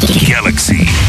Galaxy.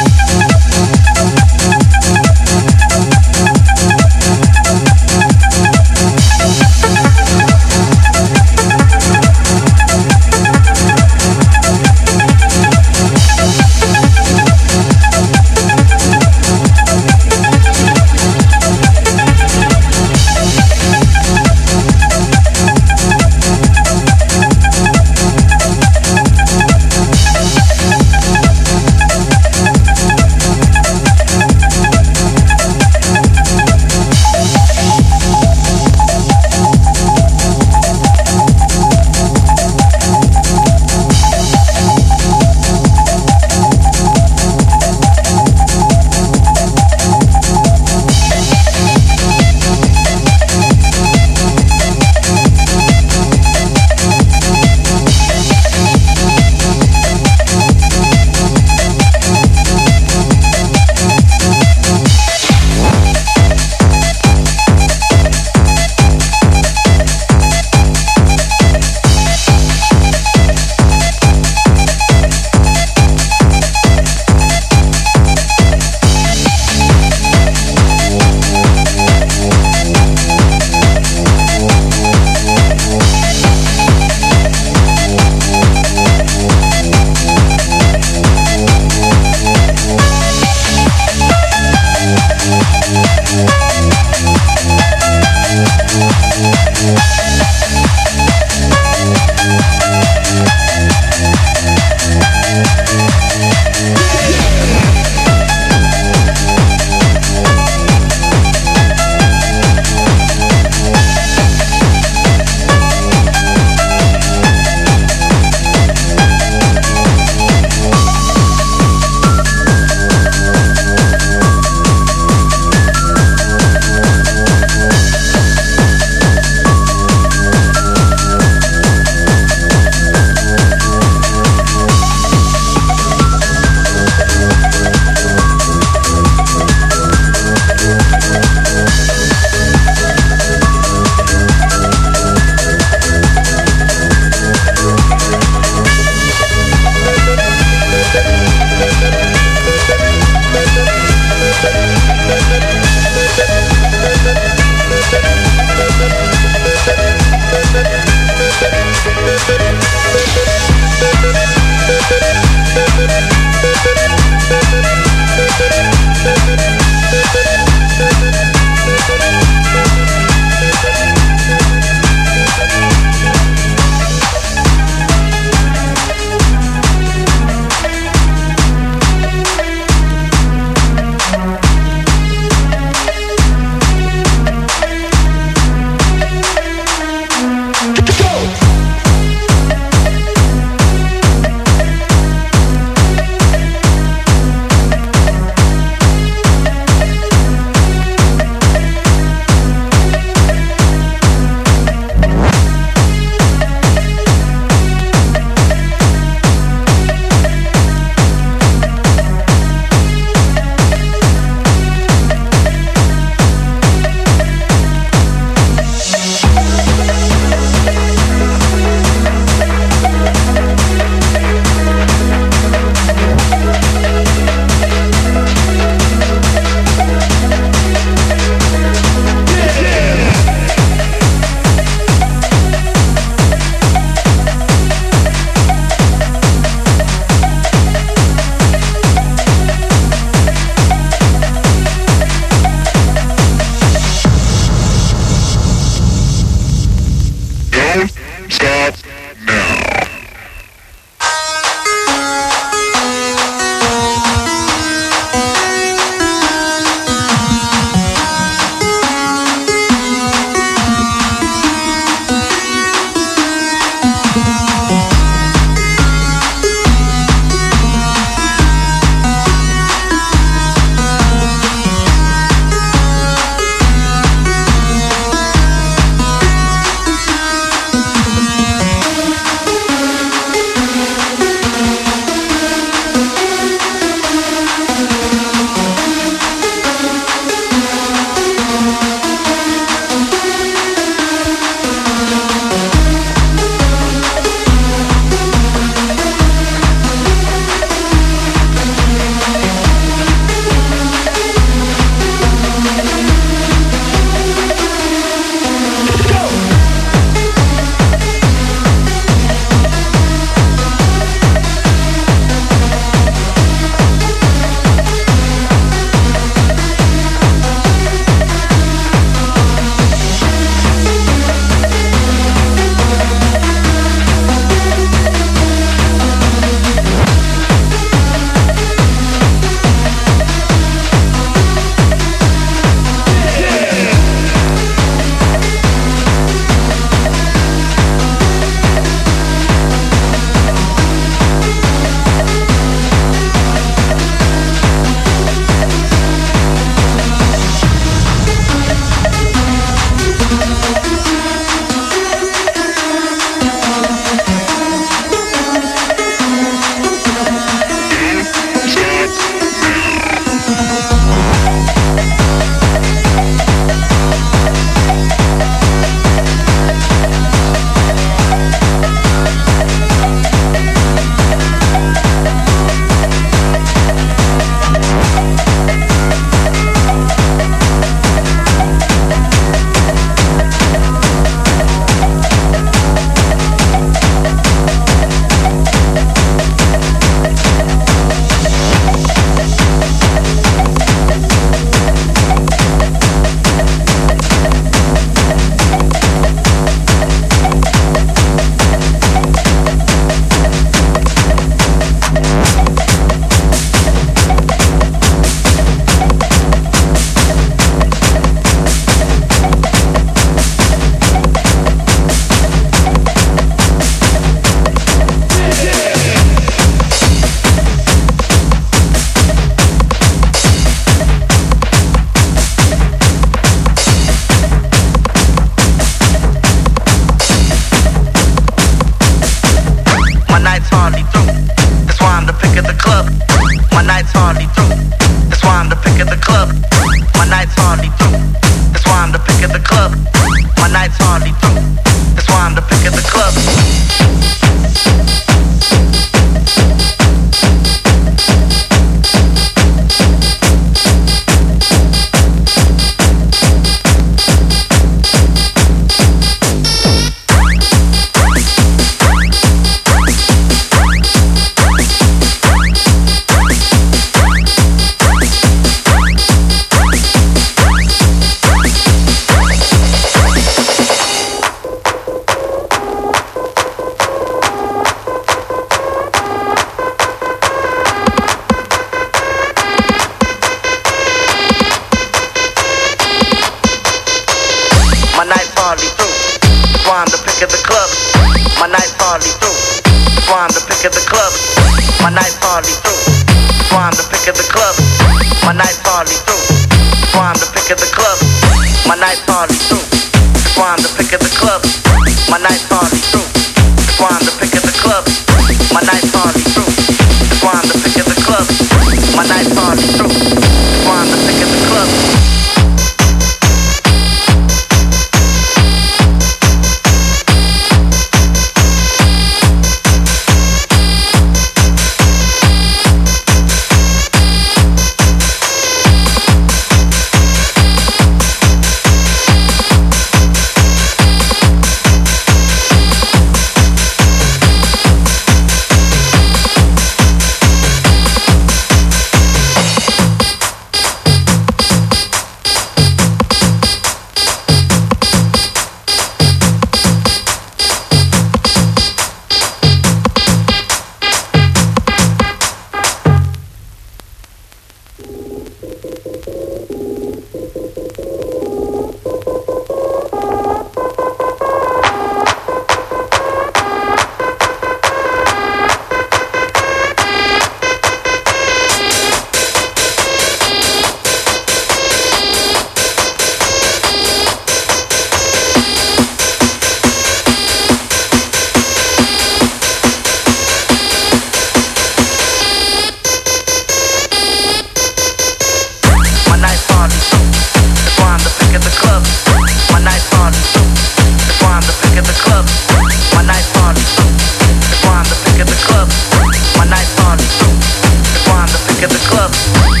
Bye.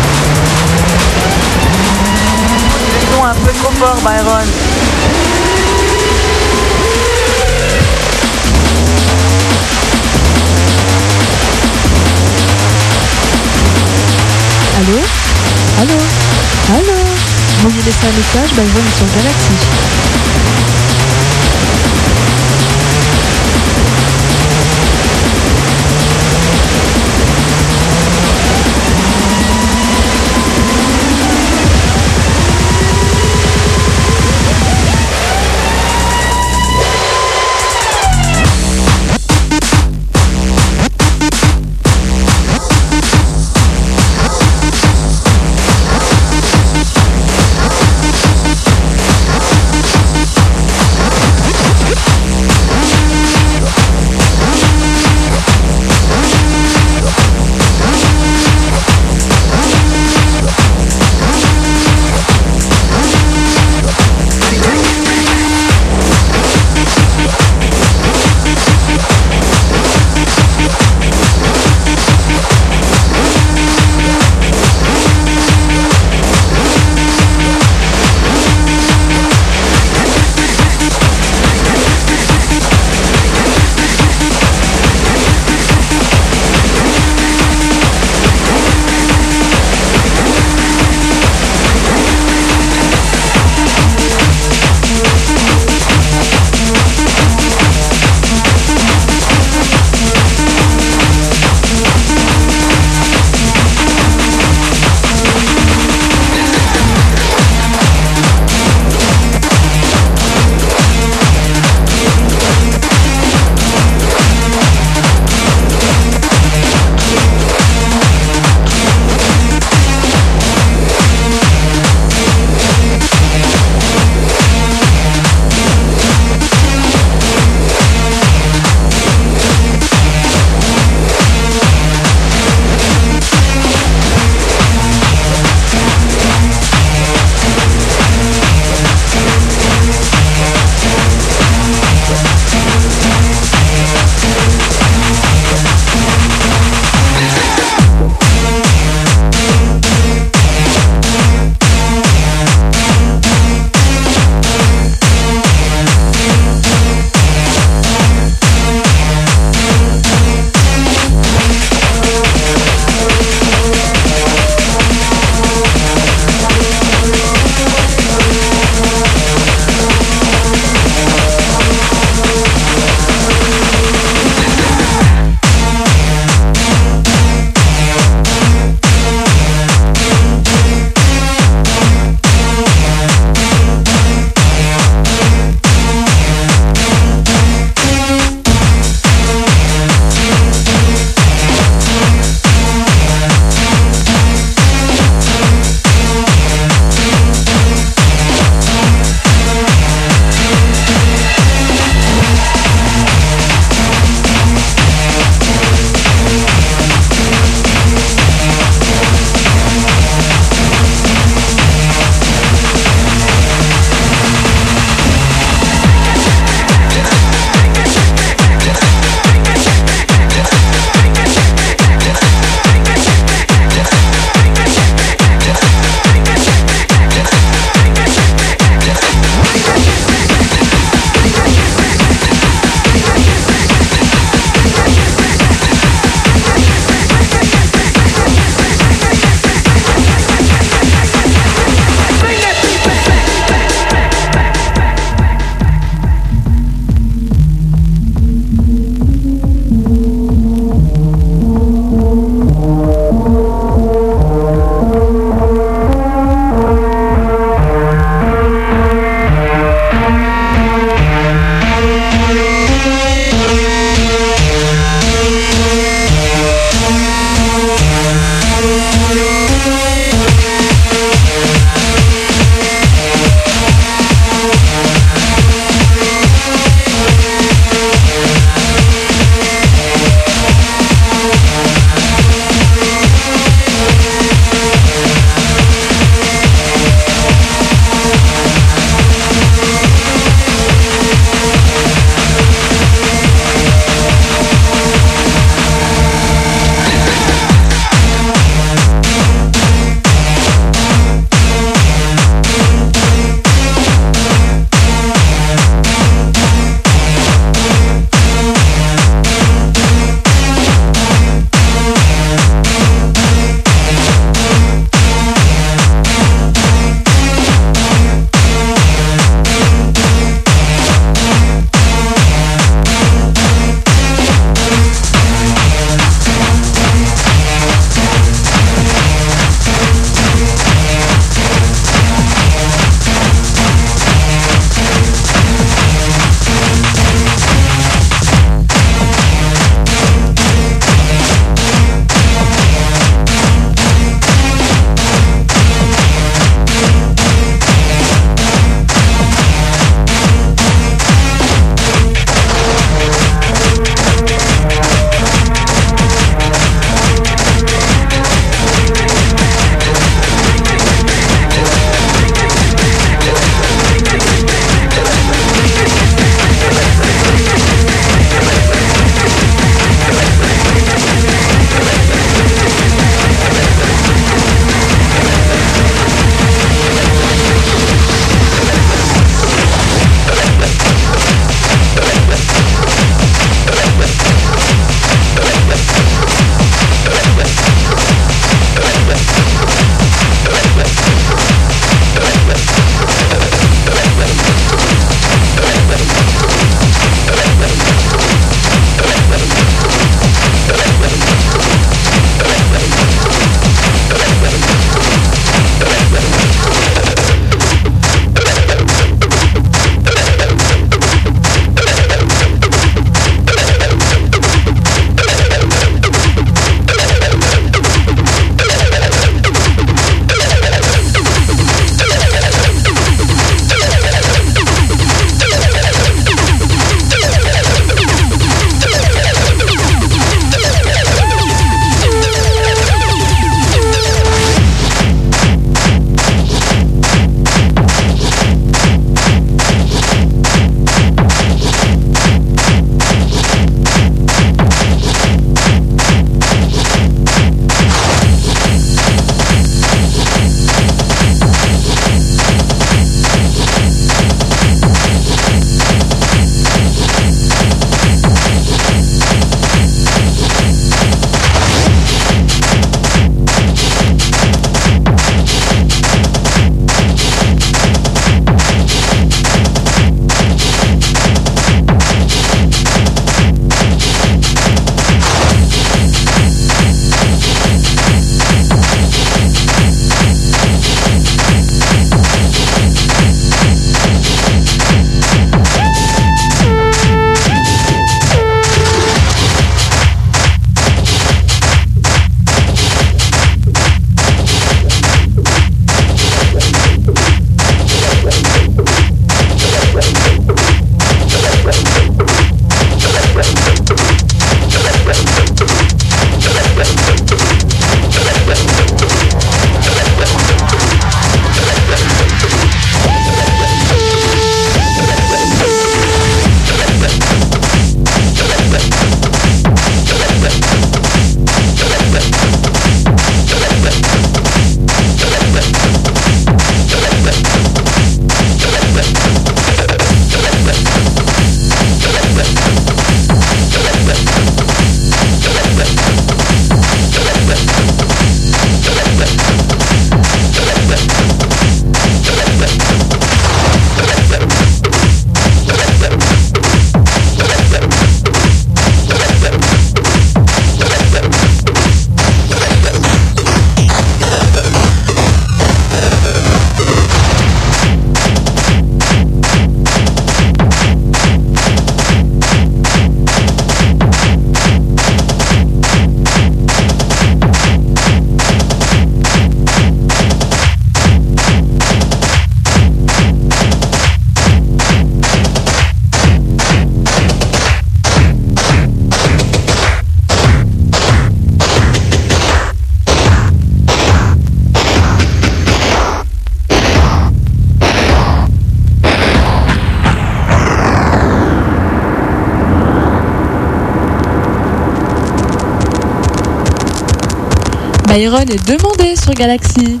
Iron est demandé sur Galaxy.